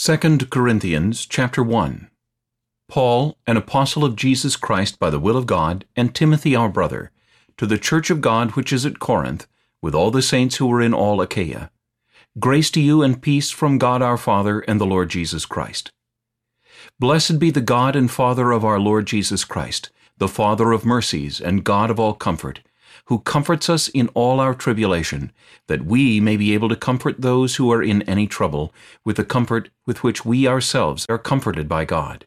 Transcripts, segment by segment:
2 Corinthians chapter 1 Paul, an apostle of Jesus Christ by the will of God, and Timothy our brother, to the church of God which is at Corinth, with all the saints who are in all Achaia. Grace to you and peace from God our Father and the Lord Jesus Christ. Blessed be the God and Father of our Lord Jesus Christ, the Father of mercies and God of all comfort, who comforts us in all our tribulation, that we may be able to comfort those who are in any trouble, with the comfort with which we ourselves are comforted by God.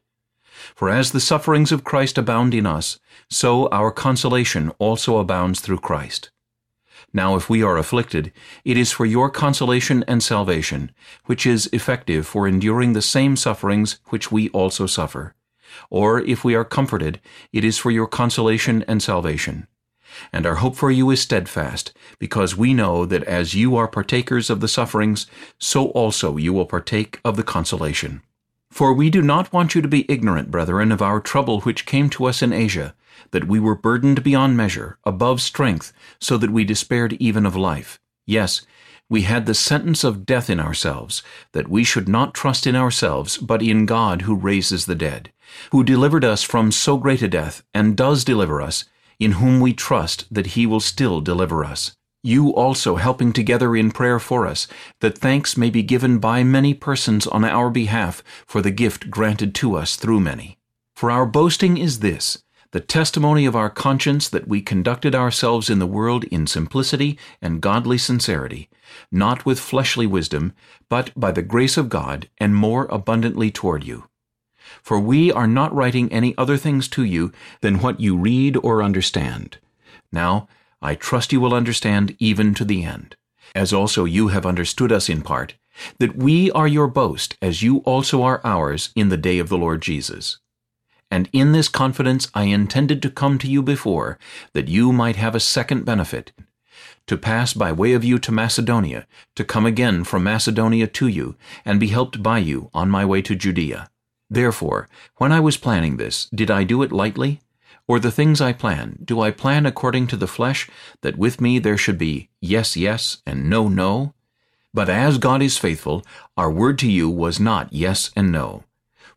For as the sufferings of Christ abound in us, so our consolation also abounds through Christ. Now if we are afflicted, it is for your consolation and salvation, which is effective for enduring the same sufferings which we also suffer. Or if we are comforted, it is for your consolation and salvation. And our hope for you is steadfast, because we know that as you are partakers of the sufferings, so also you will partake of the consolation. For we do not want you to be ignorant, brethren, of our trouble which came to us in Asia, that we were burdened beyond measure, above strength, so that we despaired even of life. Yes, we had the sentence of death in ourselves, that we should not trust in ourselves, but in God who raises the dead, who delivered us from so great a death, and does deliver us, in whom we trust that he will still deliver us. You also helping together in prayer for us, that thanks may be given by many persons on our behalf for the gift granted to us through many. For our boasting is this, the testimony of our conscience that we conducted ourselves in the world in simplicity and godly sincerity, not with fleshly wisdom, but by the grace of God, and more abundantly toward you. For we are not writing any other things to you than what you read or understand. Now, I trust you will understand even to the end, as also you have understood us in part, that we are your boast, as you also are ours in the day of the Lord Jesus. And in this confidence I intended to come to you before, that you might have a second benefit, to pass by way of you to Macedonia, to come again from Macedonia to you, and be helped by you on my way to Judea. Therefore, when I was planning this, did I do it lightly? Or the things I plan, do I plan according to the flesh, that with me there should be yes, yes, and no, no? But as God is faithful, our word to you was not yes and no.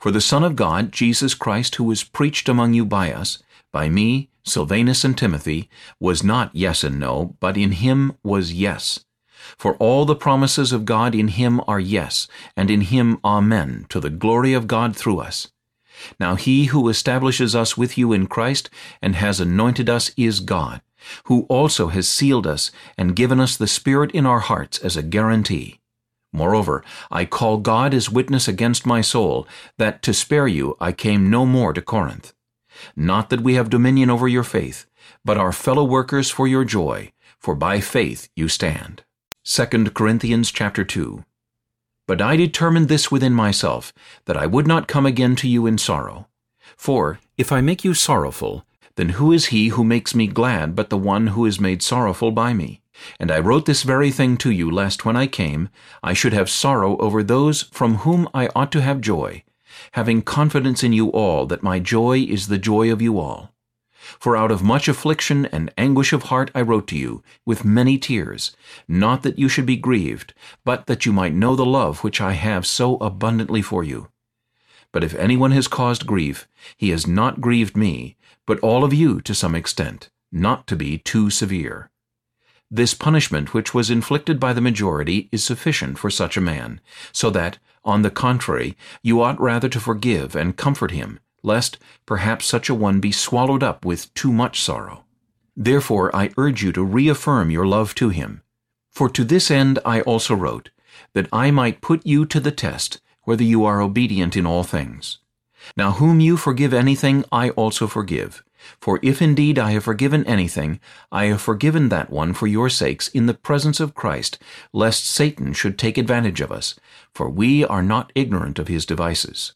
For the Son of God, Jesus Christ, who was preached among you by us, by me, Silvanus and Timothy, was not yes and no, but in him was yes, for all the promises of God in him are yes, and in him amen, to the glory of God through us. Now he who establishes us with you in Christ and has anointed us is God, who also has sealed us and given us the Spirit in our hearts as a guarantee. Moreover, I call God as witness against my soul, that to spare you I came no more to Corinth. Not that we have dominion over your faith, but are fellow workers for your joy, for by faith you stand. 2 Corinthians chapter 2 But I determined this within myself, that I would not come again to you in sorrow. For, if I make you sorrowful, then who is he who makes me glad but the one who is made sorrowful by me? And I wrote this very thing to you, lest when I came, I should have sorrow over those from whom I ought to have joy, having confidence in you all that my joy is the joy of you all. For out of much affliction and anguish of heart I wrote to you, with many tears, not that you should be grieved, but that you might know the love which I have so abundantly for you. But if anyone has caused grief, he has not grieved me, but all of you to some extent, not to be too severe. This punishment which was inflicted by the majority is sufficient for such a man, so that, on the contrary, you ought rather to forgive and comfort him, lest perhaps such a one be swallowed up with too much sorrow. Therefore I urge you to reaffirm your love to him. For to this end I also wrote, that I might put you to the test, whether you are obedient in all things. Now whom you forgive anything, I also forgive. For if indeed I have forgiven anything, I have forgiven that one for your sakes in the presence of Christ, lest Satan should take advantage of us, for we are not ignorant of his devices.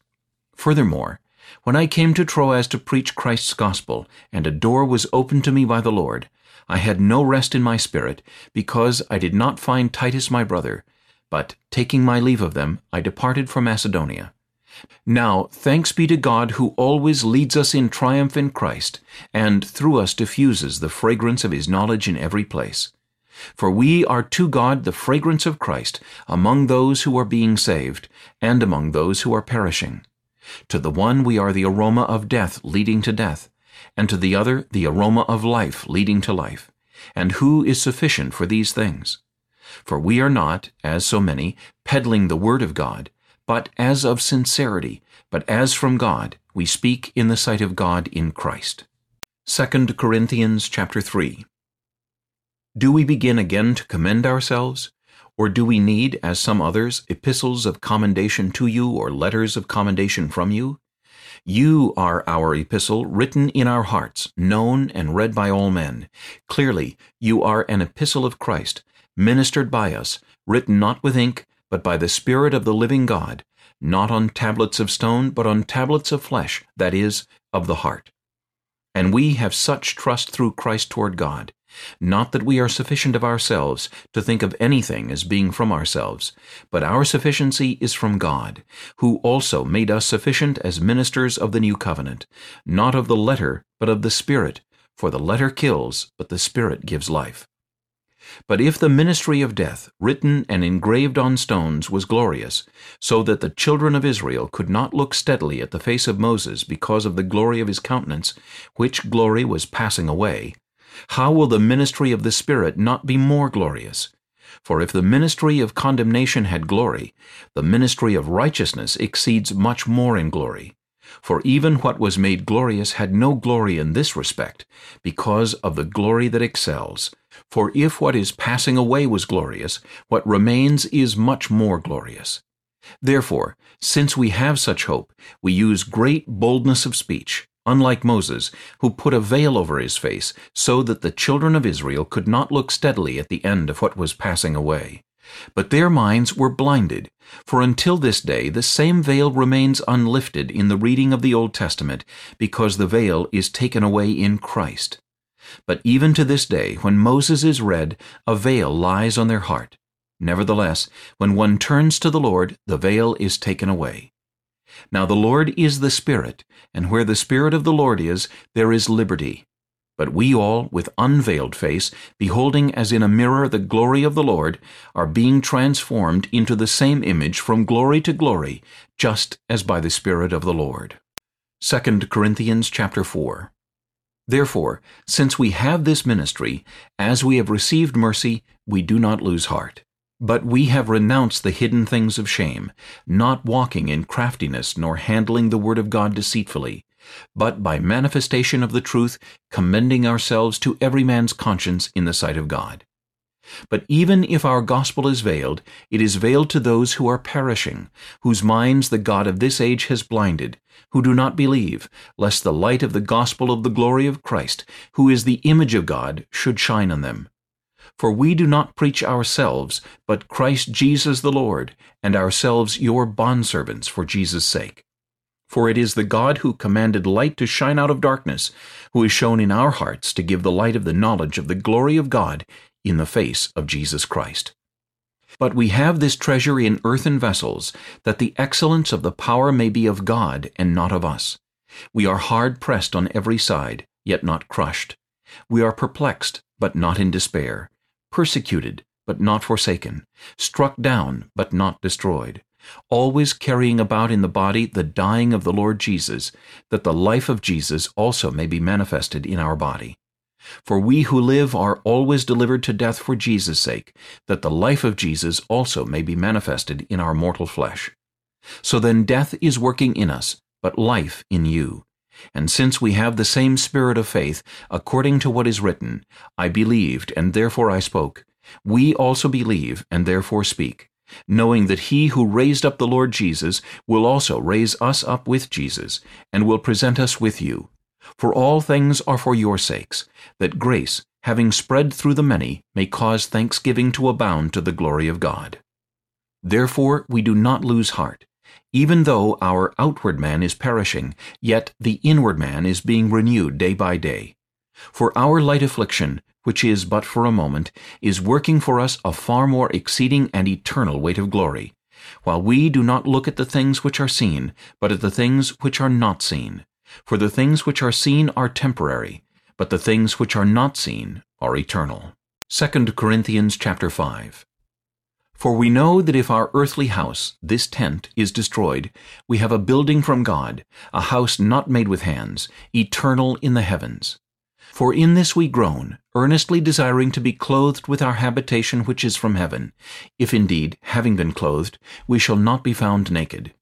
Furthermore, when I came to Troas to preach Christ's gospel, and a door was opened to me by the Lord, I had no rest in my spirit, because I did not find Titus my brother, but, taking my leave of them, I departed for Macedonia. Now thanks be to God who always leads us in triumph in Christ, and through us diffuses the fragrance of his knowledge in every place. For we are to God the fragrance of Christ among those who are being saved, and among those who are perishing. To the one we are the aroma of death leading to death, and to the other the aroma of life leading to life. And who is sufficient for these things? For we are not, as so many, peddling the word of God, but as of sincerity, but as from God, we speak in the sight of God in Christ. 2 Corinthians chapter 3 Do we begin again to commend ourselves? Or do we need, as some others, epistles of commendation to you or letters of commendation from you? You are our epistle, written in our hearts, known and read by all men. Clearly, you are an epistle of Christ, ministered by us, written not with ink, but by the Spirit of the living God, not on tablets of stone, but on tablets of flesh, that is, of the heart. And we have such trust through Christ toward God, not that we are sufficient of ourselves to think of anything as being from ourselves, but our sufficiency is from God, who also made us sufficient as ministers of the new covenant, not of the letter, but of the Spirit, for the letter kills, but the Spirit gives life. But if the ministry of death, written and engraved on stones, was glorious, so that the children of Israel could not look steadily at the face of Moses because of the glory of his countenance, which glory was passing away, how will the ministry of the Spirit not be more glorious? For if the ministry of condemnation had glory, the ministry of righteousness exceeds much more in glory. For even what was made glorious had no glory in this respect, because of the glory that excels. For if what is passing away was glorious, what remains is much more glorious. Therefore, since we have such hope, we use great boldness of speech, unlike Moses, who put a veil over his face, so that the children of Israel could not look steadily at the end of what was passing away. But their minds were blinded, for until this day the same veil remains unlifted in the reading of the Old Testament, because the veil is taken away in Christ. But even to this day, when Moses is read, a veil lies on their heart. Nevertheless, when one turns to the Lord, the veil is taken away. Now the Lord is the Spirit, and where the Spirit of the Lord is, there is liberty. But we all, with unveiled face, beholding as in a mirror the glory of the Lord, are being transformed into the same image from glory to glory, just as by the Spirit of the Lord. 2 Corinthians chapter 4 Therefore, since we have this ministry, as we have received mercy, we do not lose heart. But we have renounced the hidden things of shame, not walking in craftiness nor handling the word of God deceitfully, but by manifestation of the truth, commending ourselves to every man's conscience in the sight of God. But even if our gospel is veiled, it is veiled to those who are perishing, whose minds the God of this age has blinded, who do not believe, lest the light of the gospel of the glory of Christ, who is the image of God, should shine on them. For we do not preach ourselves, but Christ Jesus the Lord, and ourselves your bondservants for Jesus' sake. For it is the God who commanded light to shine out of darkness, who is shown in our hearts to give the light of the knowledge of the glory of God in the face of Jesus Christ. But we have this treasure in earthen vessels, that the excellence of the power may be of God and not of us. We are hard pressed on every side, yet not crushed. We are perplexed, but not in despair, persecuted, but not forsaken, struck down, but not destroyed always carrying about in the body the dying of the Lord Jesus, that the life of Jesus also may be manifested in our body. For we who live are always delivered to death for Jesus' sake, that the life of Jesus also may be manifested in our mortal flesh. So then death is working in us, but life in you. And since we have the same spirit of faith, according to what is written, I believed, and therefore I spoke, we also believe, and therefore speak knowing that he who raised up the Lord Jesus will also raise us up with Jesus, and will present us with you. For all things are for your sakes, that grace, having spread through the many, may cause thanksgiving to abound to the glory of God. Therefore we do not lose heart. Even though our outward man is perishing, yet the inward man is being renewed day by day. For our light affliction, which is but for a moment, is working for us a far more exceeding and eternal weight of glory, while we do not look at the things which are seen, but at the things which are not seen. For the things which are seen are temporary, but the things which are not seen are eternal. 2 Corinthians chapter 5 For we know that if our earthly house, this tent, is destroyed, we have a building from God, a house not made with hands, eternal in the heavens. For in this we groan, earnestly desiring to be clothed with our habitation which is from heaven, if indeed, having been clothed, we shall not be found naked.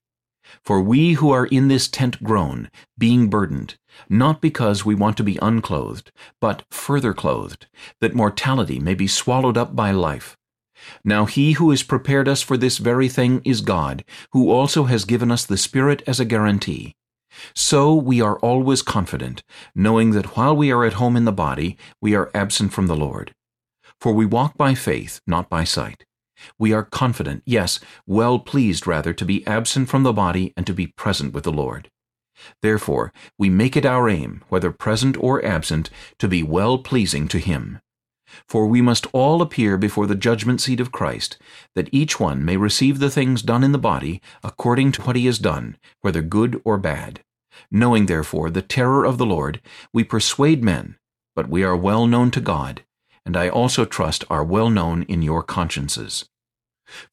For we who are in this tent groan, being burdened, not because we want to be unclothed, but further clothed, that mortality may be swallowed up by life. Now he who has prepared us for this very thing is God, who also has given us the Spirit as a guarantee. So we are always confident, knowing that while we are at home in the body, we are absent from the Lord. For we walk by faith, not by sight. We are confident, yes, well pleased rather, to be absent from the body and to be present with the Lord. Therefore, we make it our aim, whether present or absent, to be well-pleasing to Him. For we must all appear before the judgment seat of Christ, that each one may receive the things done in the body according to what he has done, whether good or bad. Knowing therefore the terror of the Lord, we persuade men, but we are well known to God, and I also trust are well known in your consciences.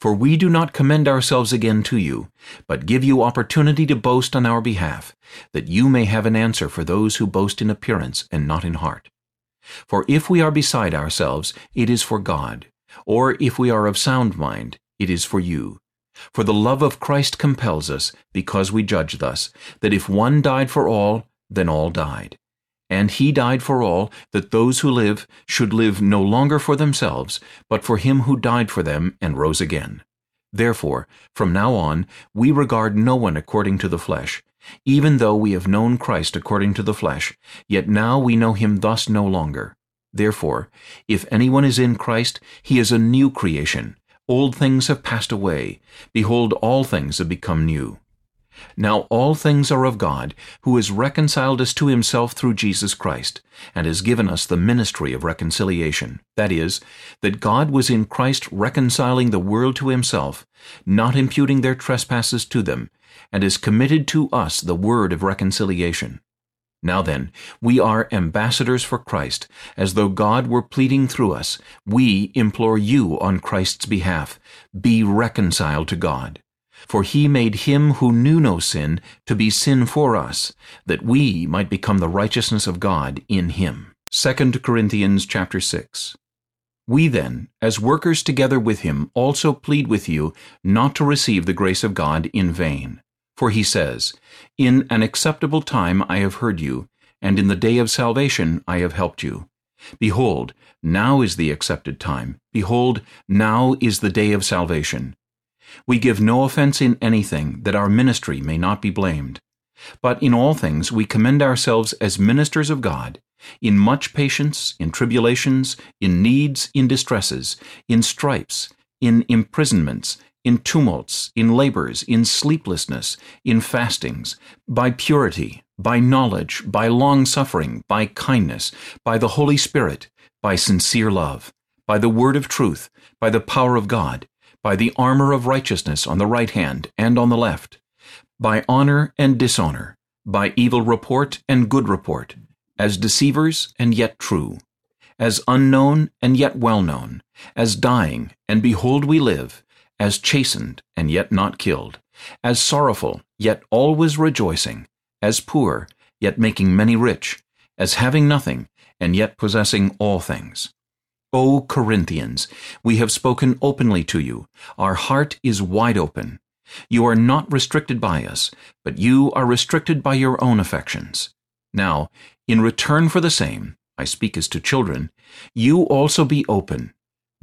For we do not commend ourselves again to you, but give you opportunity to boast on our behalf, that you may have an answer for those who boast in appearance and not in heart. For if we are beside ourselves, it is for God, or if we are of sound mind, it is for you. For the love of Christ compels us, because we judge thus, that if one died for all, then all died. And he died for all, that those who live should live no longer for themselves, but for him who died for them and rose again. Therefore, from now on, we regard no one according to the flesh. Even though we have known Christ according to the flesh, yet now we know him thus no longer. Therefore, if anyone is in Christ, he is a new creation. Old things have passed away. Behold, all things have become new. Now all things are of God, who has reconciled us to himself through Jesus Christ, and has given us the ministry of reconciliation. That is, that God was in Christ reconciling the world to himself, not imputing their trespasses to them, and has committed to us the word of reconciliation. Now then, we are ambassadors for Christ, as though God were pleading through us. We implore you on Christ's behalf, be reconciled to God. For he made him who knew no sin to be sin for us, that we might become the righteousness of God in him. 2 Corinthians chapter 6 We then, as workers together with him, also plead with you not to receive the grace of God in vain. For he says, In an acceptable time I have heard you, and in the day of salvation I have helped you. Behold, now is the accepted time. Behold, now is the day of salvation. We give no offense in anything, that our ministry may not be blamed. But in all things we commend ourselves as ministers of God, in much patience, in tribulations, in needs, in distresses, in stripes, in imprisonments, in tumults, in labors, in sleeplessness, in fastings, by purity, by knowledge, by long-suffering, by kindness, by the Holy Spirit, by sincere love, by the word of truth, by the power of God, by the armor of righteousness on the right hand and on the left, by honor and dishonor, by evil report and good report, as deceivers and yet true, as unknown and yet well known, as dying, and behold we live, as chastened and yet not killed, as sorrowful, yet always rejoicing, as poor, yet making many rich, as having nothing, and yet possessing all things. O Corinthians, we have spoken openly to you. Our heart is wide open. You are not restricted by us, but you are restricted by your own affections. Now, in return for the same, I speak as to children, you also be open.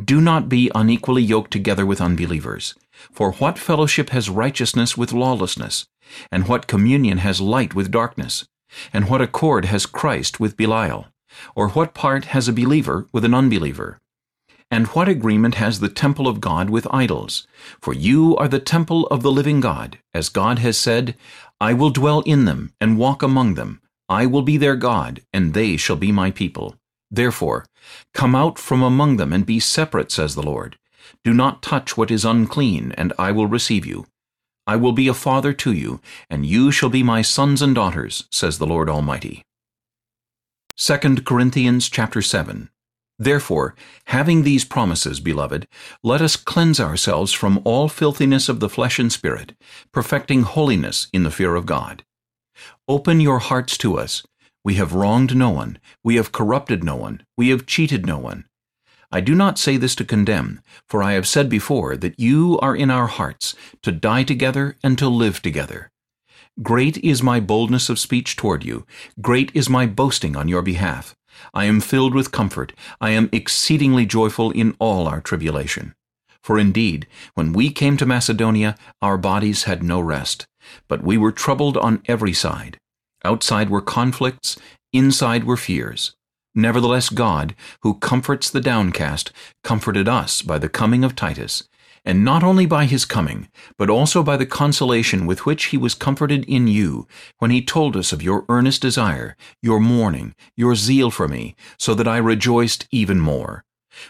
Do not be unequally yoked together with unbelievers. For what fellowship has righteousness with lawlessness? And what communion has light with darkness? And what accord has Christ with Belial? Or what part has a believer with an unbeliever? And what agreement has the temple of God with idols? For you are the temple of the living God, as God has said, I will dwell in them and walk among them. I will be their God, and they shall be my people. Therefore, come out from among them and be separate, says the Lord. Do not touch what is unclean, and I will receive you. I will be a father to you, and you shall be my sons and daughters, says the Lord Almighty. 2 Corinthians chapter 7 Therefore, having these promises, beloved, let us cleanse ourselves from all filthiness of the flesh and spirit, perfecting holiness in the fear of God. Open your hearts to us. We have wronged no one, we have corrupted no one, we have cheated no one. I do not say this to condemn, for I have said before that you are in our hearts, to die together and to live together. Great is my boldness of speech toward you, great is my boasting on your behalf. I am filled with comfort. I am exceedingly joyful in all our tribulation. For indeed, when we came to Macedonia, our bodies had no rest, but we were troubled on every side. Outside were conflicts, inside were fears. Nevertheless God, who comforts the downcast, comforted us by the coming of Titus, and not only by his coming, but also by the consolation with which he was comforted in you, when he told us of your earnest desire, your mourning, your zeal for me, so that I rejoiced even more.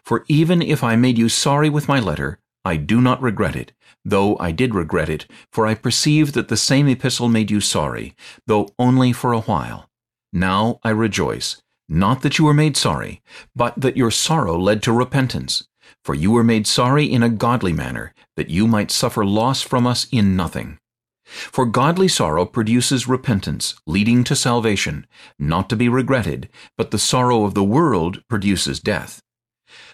For even if I made you sorry with my letter, I do not regret it, though I did regret it, for I perceive that the same epistle made you sorry, though only for a while. Now I rejoice, not that you were made sorry, but that your sorrow led to repentance. For you were made sorry in a godly manner, that you might suffer loss from us in nothing. For godly sorrow produces repentance, leading to salvation, not to be regretted, but the sorrow of the world produces death.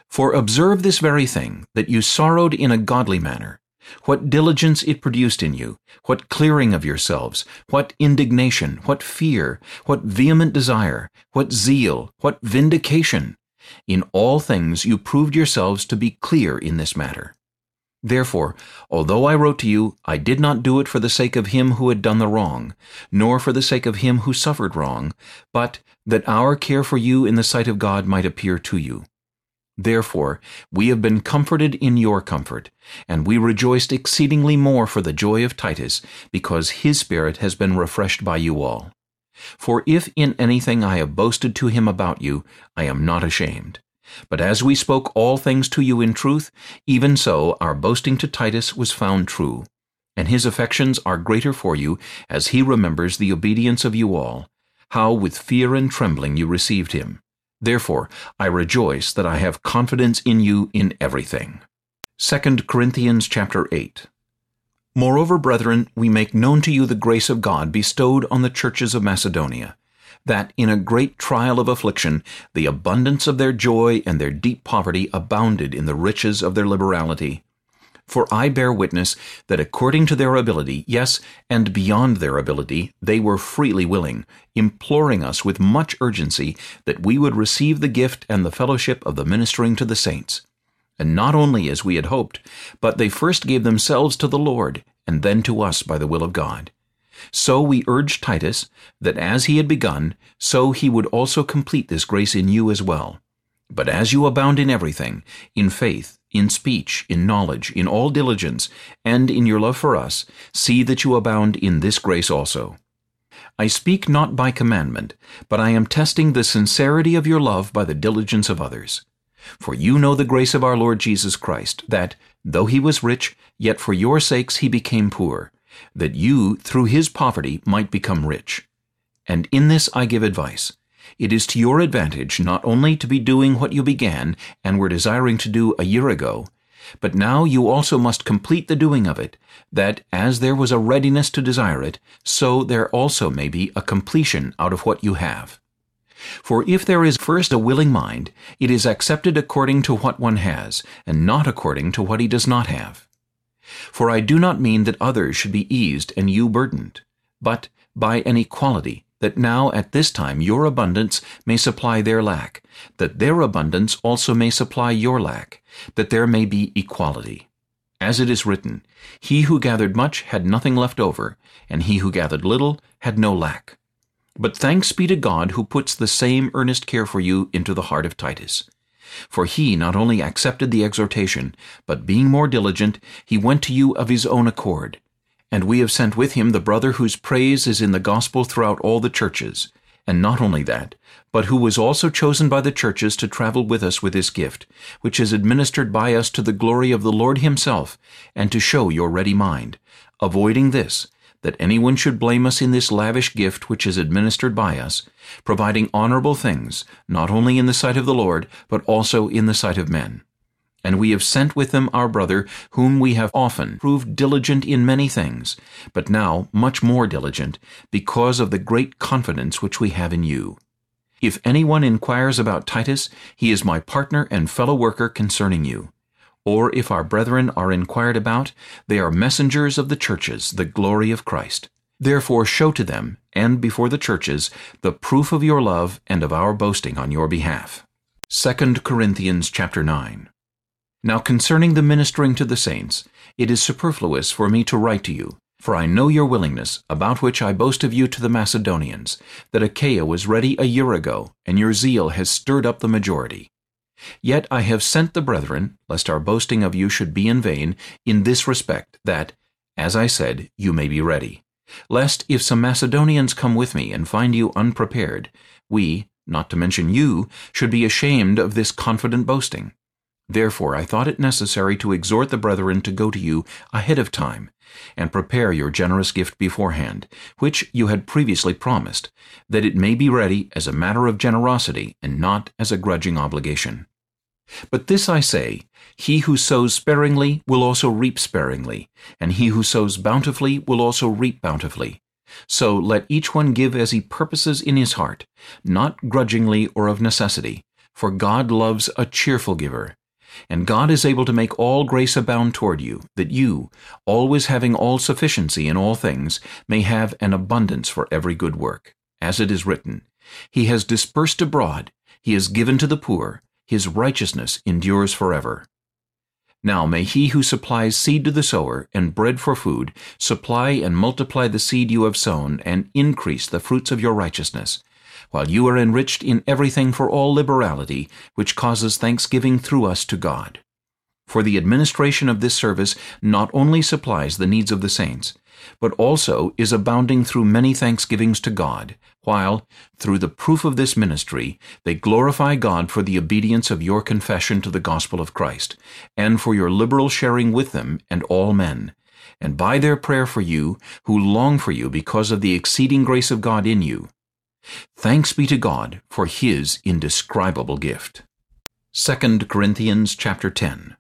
For observe this very thing, that you sorrowed in a godly manner, what diligence it produced in you, what clearing of yourselves, what indignation, what fear, what vehement desire, what zeal, what vindication, in all things you proved yourselves to be clear in this matter. Therefore, although I wrote to you, I did not do it for the sake of him who had done the wrong, nor for the sake of him who suffered wrong, but that our care for you in the sight of God might appear to you. Therefore, we have been comforted in your comfort, and we rejoiced exceedingly more for the joy of Titus, because his spirit has been refreshed by you all. For if in anything I have boasted to him about you, I am not ashamed. But as we spoke all things to you in truth, even so our boasting to Titus was found true. And his affections are greater for you, as he remembers the obedience of you all, how with fear and trembling you received him. Therefore I rejoice that I have confidence in you in everything. 2 Corinthians chapter 8 Moreover, brethren, we make known to you the grace of God bestowed on the churches of Macedonia, that in a great trial of affliction the abundance of their joy and their deep poverty abounded in the riches of their liberality. For I bear witness that according to their ability, yes, and beyond their ability, they were freely willing, imploring us with much urgency that we would receive the gift and the fellowship of the ministering to the saints and not only as we had hoped, but they first gave themselves to the Lord, and then to us by the will of God. So we urged Titus, that as he had begun, so he would also complete this grace in you as well. But as you abound in everything, in faith, in speech, in knowledge, in all diligence, and in your love for us, see that you abound in this grace also. I speak not by commandment, but I am testing the sincerity of your love by the diligence of others. For you know the grace of our Lord Jesus Christ, that, though he was rich, yet for your sakes he became poor, that you, through his poverty, might become rich. And in this I give advice. It is to your advantage not only to be doing what you began and were desiring to do a year ago, but now you also must complete the doing of it, that as there was a readiness to desire it, so there also may be a completion out of what you have. For if there is first a willing mind, it is accepted according to what one has, and not according to what he does not have. For I do not mean that others should be eased and you burdened, but by an equality, that now at this time your abundance may supply their lack, that their abundance also may supply your lack, that there may be equality. As it is written, He who gathered much had nothing left over, and he who gathered little had no lack. But thanks be to God who puts the same earnest care for you into the heart of Titus. For he not only accepted the exhortation, but being more diligent, he went to you of his own accord. And we have sent with him the brother whose praise is in the gospel throughout all the churches. And not only that, but who was also chosen by the churches to travel with us with this gift, which is administered by us to the glory of the Lord himself, and to show your ready mind, avoiding this, that anyone should blame us in this lavish gift which is administered by us, providing honorable things, not only in the sight of the Lord, but also in the sight of men. And we have sent with them our brother, whom we have often proved diligent in many things, but now much more diligent, because of the great confidence which we have in you. If anyone inquires about Titus, he is my partner and fellow worker concerning you. Or if our brethren are inquired about, they are messengers of the churches, the glory of Christ. Therefore show to them, and before the churches, the proof of your love and of our boasting on your behalf. 2 Corinthians chapter 9 Now concerning the ministering to the saints, it is superfluous for me to write to you, for I know your willingness, about which I boast of you to the Macedonians, that Achaia was ready a year ago, and your zeal has stirred up the majority. Yet I have sent the brethren, lest our boasting of you should be in vain, in this respect, that, as I said, you may be ready. Lest, if some Macedonians come with me and find you unprepared, we, not to mention you, should be ashamed of this confident boasting. Therefore I thought it necessary to exhort the brethren to go to you ahead of time, and prepare your generous gift beforehand, which you had previously promised, that it may be ready as a matter of generosity and not as a grudging obligation. But this I say, he who sows sparingly will also reap sparingly, and he who sows bountifully will also reap bountifully. So let each one give as he purposes in his heart, not grudgingly or of necessity, for God loves a cheerful giver. And God is able to make all grace abound toward you, that you, always having all sufficiency in all things, may have an abundance for every good work. As it is written, He has dispersed abroad, He has given to the poor, His righteousness endures forever. Now may he who supplies seed to the sower and bread for food supply and multiply the seed you have sown and increase the fruits of your righteousness, while you are enriched in everything for all liberality, which causes thanksgiving through us to God. For the administration of this service not only supplies the needs of the saints, but also is abounding through many thanksgivings to God, while, through the proof of this ministry, they glorify God for the obedience of your confession to the gospel of Christ, and for your liberal sharing with them and all men, and by their prayer for you, who long for you because of the exceeding grace of God in you, Thanks be to God for his indescribable gift. 2 Corinthians chapter 10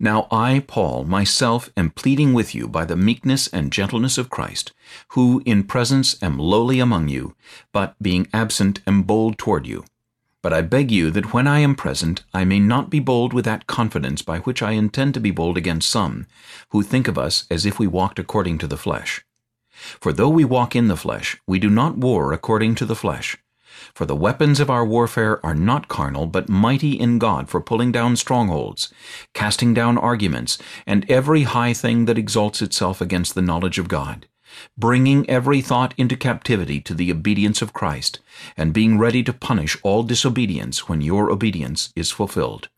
Now I, Paul, myself am pleading with you by the meekness and gentleness of Christ, who in presence am lowly among you, but being absent am bold toward you. But I beg you that when I am present I may not be bold with that confidence by which I intend to be bold against some, who think of us as if we walked according to the flesh. For though we walk in the flesh, we do not war according to the flesh. For the weapons of our warfare are not carnal, but mighty in God for pulling down strongholds, casting down arguments, and every high thing that exalts itself against the knowledge of God, bringing every thought into captivity to the obedience of Christ, and being ready to punish all disobedience when your obedience is fulfilled.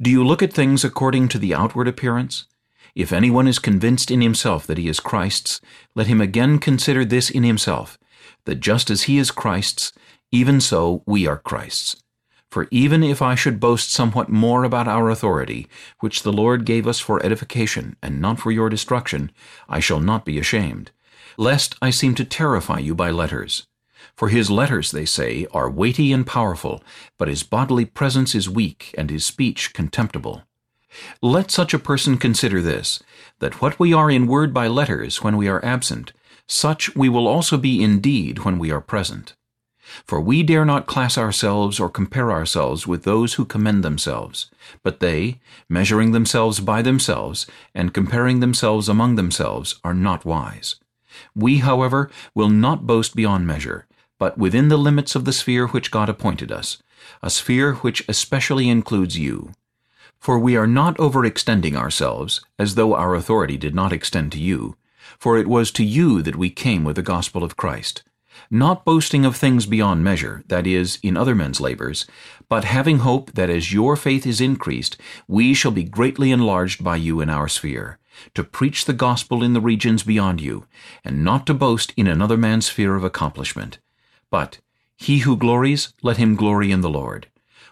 Do you look at things according to the outward appearance? If anyone is convinced in himself that he is Christ's, let him again consider this in himself, that just as he is Christ's, even so we are Christ's. For even if I should boast somewhat more about our authority, which the Lord gave us for edification, and not for your destruction, I shall not be ashamed, lest I seem to terrify you by letters. For his letters, they say, are weighty and powerful, but his bodily presence is weak, and his speech contemptible. Let such a person consider this, that what we are in word by letters when we are absent, such we will also be in deed when we are present. For we dare not class ourselves or compare ourselves with those who commend themselves, but they, measuring themselves by themselves, and comparing themselves among themselves, are not wise. We, however, will not boast beyond measure, but within the limits of the sphere which God appointed us, a sphere which especially includes you. For we are not overextending ourselves, as though our authority did not extend to you, for it was to you that we came with the gospel of Christ, not boasting of things beyond measure, that is, in other men's labors, but having hope that as your faith is increased, we shall be greatly enlarged by you in our sphere, to preach the gospel in the regions beyond you, and not to boast in another man's sphere of accomplishment. But, he who glories, let him glory in the Lord.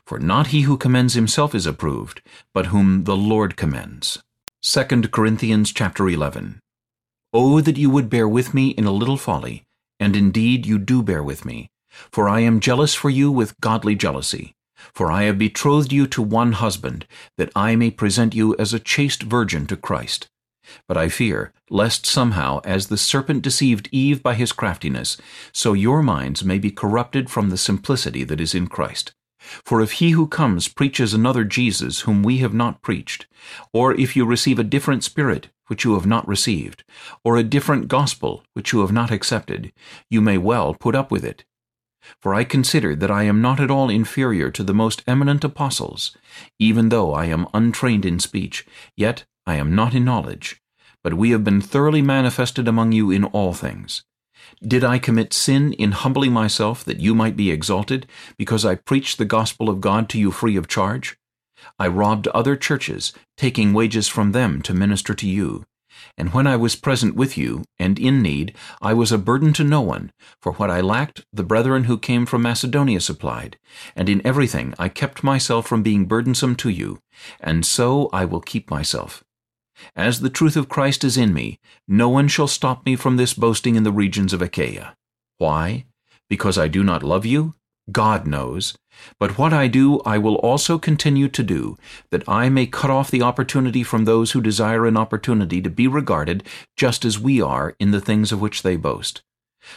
For not he who commends himself is approved, but whom the Lord commends. 2 Corinthians chapter 11 Oh, that you would bear with me in a little folly, and indeed you do bear with me. For I am jealous for you with godly jealousy. For I have betrothed you to one husband, that I may present you as a chaste virgin to Christ. But I fear, lest somehow, as the serpent deceived Eve by his craftiness, so your minds may be corrupted from the simplicity that is in Christ. For if he who comes preaches another Jesus whom we have not preached, or if you receive a different Spirit which you have not received, or a different gospel which you have not accepted, you may well put up with it. For I consider that I am not at all inferior to the most eminent apostles, even though I am untrained in speech, yet I am not in knowledge. But we have been thoroughly manifested among you in all things. Did I commit sin in humbling myself that you might be exalted, because I preached the gospel of God to you free of charge? I robbed other churches, taking wages from them to minister to you. And when I was present with you, and in need, I was a burden to no one, for what I lacked the brethren who came from Macedonia supplied, and in everything I kept myself from being burdensome to you, and so I will keep myself. As the truth of Christ is in me, no one shall stop me from this boasting in the regions of Achaia. Why? Because I do not love you? God knows. But what I do I will also continue to do, that I may cut off the opportunity from those who desire an opportunity to be regarded just as we are in the things of which they boast.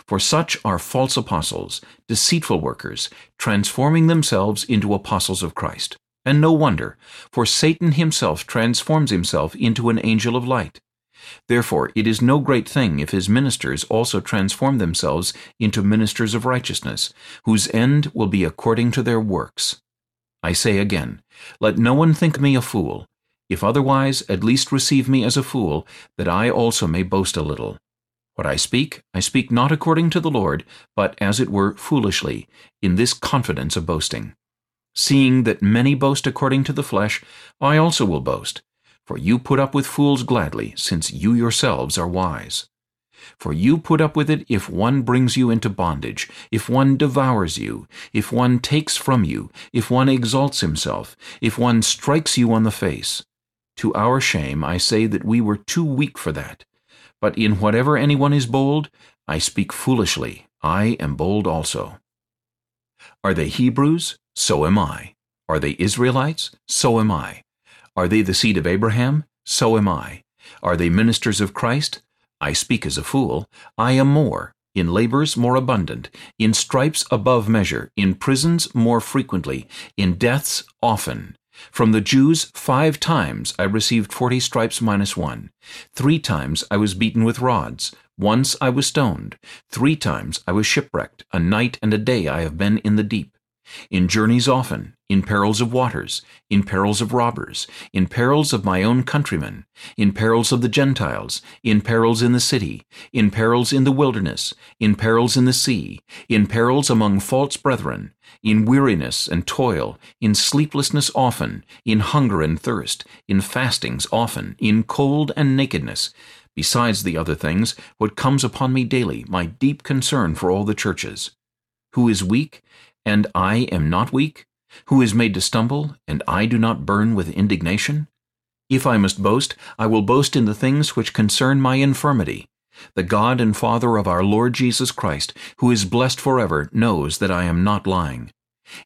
For such are false apostles, deceitful workers, transforming themselves into apostles of Christ. And no wonder, for Satan himself transforms himself into an angel of light. Therefore it is no great thing if his ministers also transform themselves into ministers of righteousness, whose end will be according to their works. I say again, let no one think me a fool. If otherwise, at least receive me as a fool, that I also may boast a little. What I speak, I speak not according to the Lord, but as it were foolishly, in this confidence of boasting. Seeing that many boast according to the flesh, I also will boast. For you put up with fools gladly, since you yourselves are wise. For you put up with it if one brings you into bondage, if one devours you, if one takes from you, if one exalts himself, if one strikes you on the face. To our shame I say that we were too weak for that. But in whatever anyone is bold, I speak foolishly. I am bold also. Are they Hebrews? So am I. Are they Israelites? So am I. Are they the seed of Abraham? So am I. Are they ministers of Christ? I speak as a fool. I am more. In labors more abundant, in stripes above measure, in prisons more frequently, in deaths often. From the Jews five times I received forty stripes minus one. Three times I was beaten with rods. Once I was stoned. Three times I was shipwrecked. A night and a day I have been in the deep in journeys often, in perils of waters, in perils of robbers, in perils of my own countrymen, in perils of the Gentiles, in perils in the city, in perils in the wilderness, in perils in the sea, in perils among false brethren, in weariness and toil, in sleeplessness often, in hunger and thirst, in fastings often, in cold and nakedness, besides the other things, what comes upon me daily, my deep concern for all the churches. Who is weak, and I am not weak? Who is made to stumble, and I do not burn with indignation? If I must boast, I will boast in the things which concern my infirmity. The God and Father of our Lord Jesus Christ, who is blessed forever, knows that I am not lying.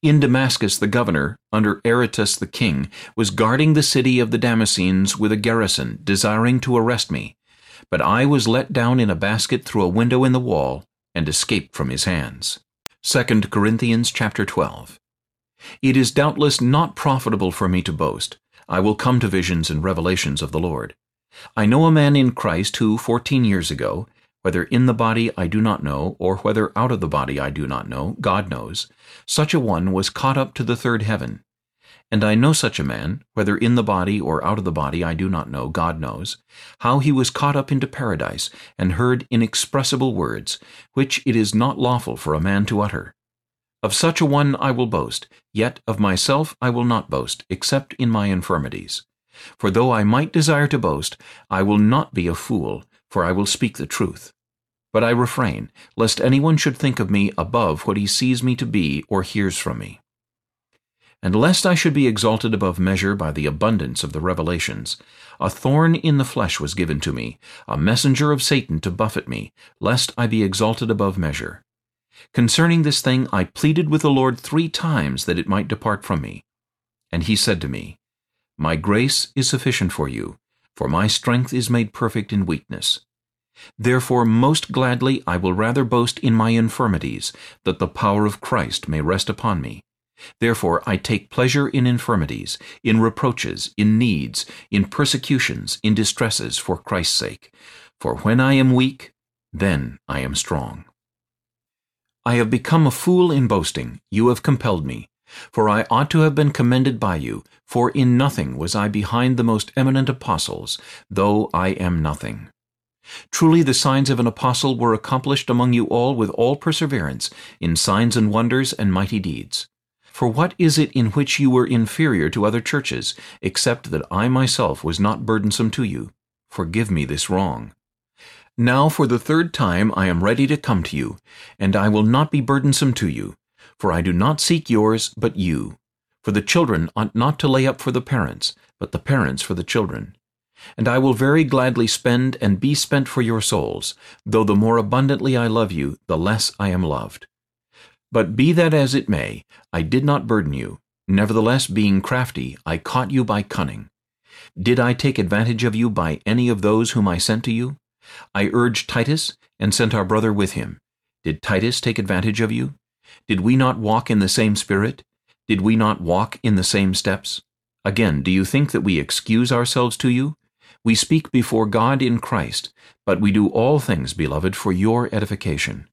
In Damascus the governor, under Aretas the king, was guarding the city of the Damascenes with a garrison, desiring to arrest me. But I was let down in a basket through a window in the wall, and escaped from his hands. 2 Corinthians chapter 12. It is doubtless not profitable for me to boast. I will come to visions and revelations of the Lord. I know a man in Christ who, fourteen years ago, whether in the body I do not know, or whether out of the body I do not know, God knows, such a one was caught up to the third heaven. And I know such a man, whether in the body or out of the body I do not know, God knows, how he was caught up into paradise, and heard inexpressible words, which it is not lawful for a man to utter. Of such a one I will boast, yet of myself I will not boast, except in my infirmities. For though I might desire to boast, I will not be a fool, for I will speak the truth. But I refrain, lest anyone should think of me above what he sees me to be or hears from me. And lest I should be exalted above measure by the abundance of the revelations, a thorn in the flesh was given to me, a messenger of Satan to buffet me, lest I be exalted above measure. Concerning this thing I pleaded with the Lord three times that it might depart from me. And he said to me, My grace is sufficient for you, for my strength is made perfect in weakness. Therefore most gladly I will rather boast in my infirmities, that the power of Christ may rest upon me. Therefore I take pleasure in infirmities, in reproaches, in needs, in persecutions, in distresses, for Christ's sake. For when I am weak, then I am strong. I have become a fool in boasting, you have compelled me. For I ought to have been commended by you, for in nothing was I behind the most eminent apostles, though I am nothing. Truly the signs of an apostle were accomplished among you all with all perseverance, in signs and wonders and mighty deeds. For what is it in which you were inferior to other churches, except that I myself was not burdensome to you? Forgive me this wrong. Now for the third time I am ready to come to you, and I will not be burdensome to you, for I do not seek yours, but you. For the children ought not to lay up for the parents, but the parents for the children. And I will very gladly spend and be spent for your souls, though the more abundantly I love you, the less I am loved. But be that as it may, I did not burden you. Nevertheless, being crafty, I caught you by cunning. Did I take advantage of you by any of those whom I sent to you? I urged Titus, and sent our brother with him. Did Titus take advantage of you? Did we not walk in the same spirit? Did we not walk in the same steps? Again, do you think that we excuse ourselves to you? We speak before God in Christ, but we do all things, beloved, for your edification.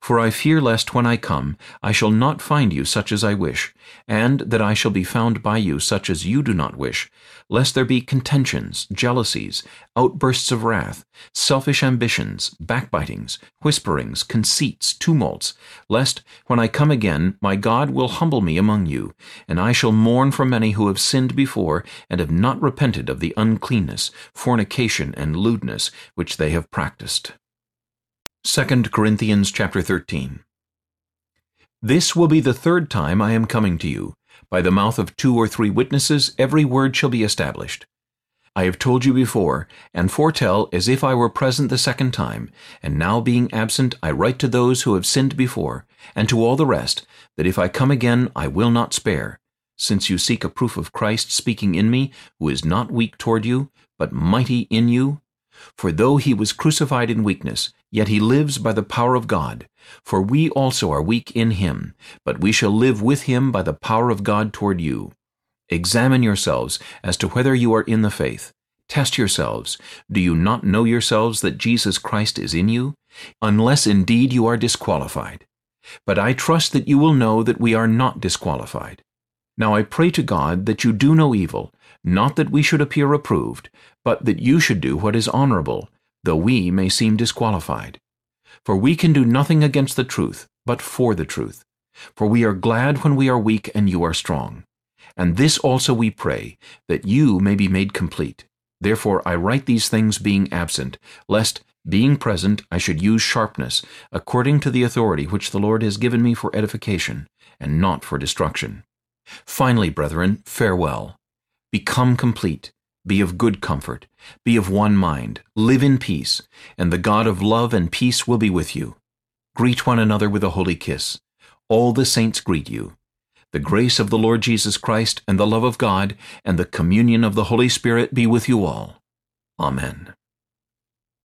For I fear lest when I come I shall not find you such as I wish, and that I shall be found by you such as you do not wish, lest there be contentions, jealousies, outbursts of wrath, selfish ambitions, backbitings, whisperings, conceits, tumults, lest, when I come again, my God will humble me among you, and I shall mourn for many who have sinned before and have not repented of the uncleanness, fornication, and lewdness which they have practiced. 2 Corinthians chapter 13 This will be the third time I am coming to you. By the mouth of two or three witnesses every word shall be established. I have told you before, and foretell as if I were present the second time, and now being absent I write to those who have sinned before, and to all the rest, that if I come again I will not spare, since you seek a proof of Christ speaking in me, who is not weak toward you, but mighty in you. For though he was crucified in weakness, Yet he lives by the power of God. For we also are weak in him, but we shall live with him by the power of God toward you. Examine yourselves as to whether you are in the faith. Test yourselves. Do you not know yourselves that Jesus Christ is in you? Unless indeed you are disqualified. But I trust that you will know that we are not disqualified. Now I pray to God that you do no evil, not that we should appear approved, but that you should do what is honorable, though we may seem disqualified. For we can do nothing against the truth, but for the truth. For we are glad when we are weak and you are strong. And this also we pray, that you may be made complete. Therefore I write these things being absent, lest, being present, I should use sharpness, according to the authority which the Lord has given me for edification, and not for destruction. Finally, brethren, farewell. Become complete, be of good comfort. Be of one mind. Live in peace, and the God of love and peace will be with you. Greet one another with a holy kiss. All the saints greet you. The grace of the Lord Jesus Christ and the love of God and the communion of the Holy Spirit be with you all. Amen.